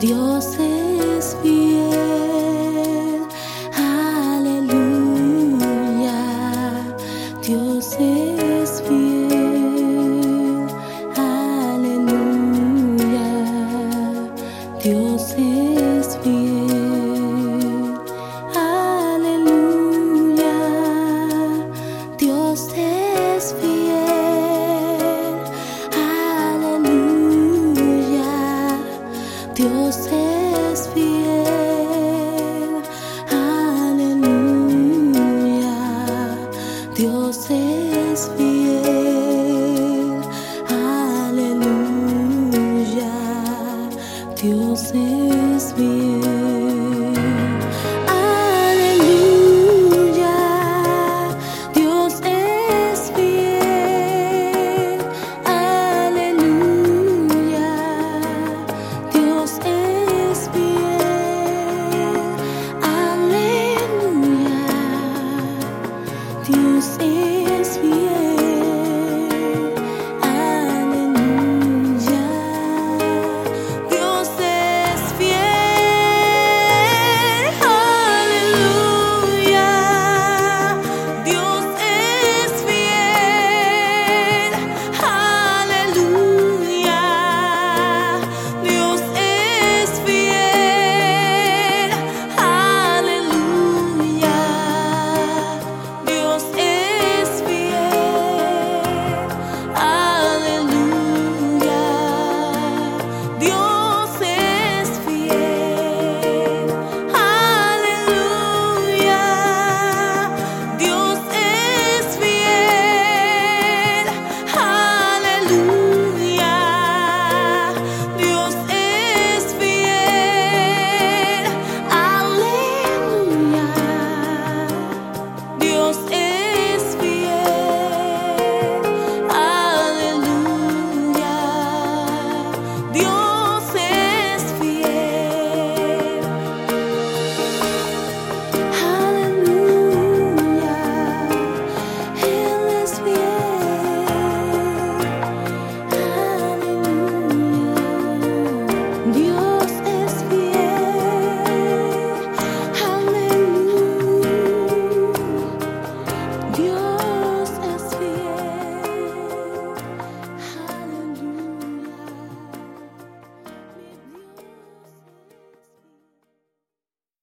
Dios conocer.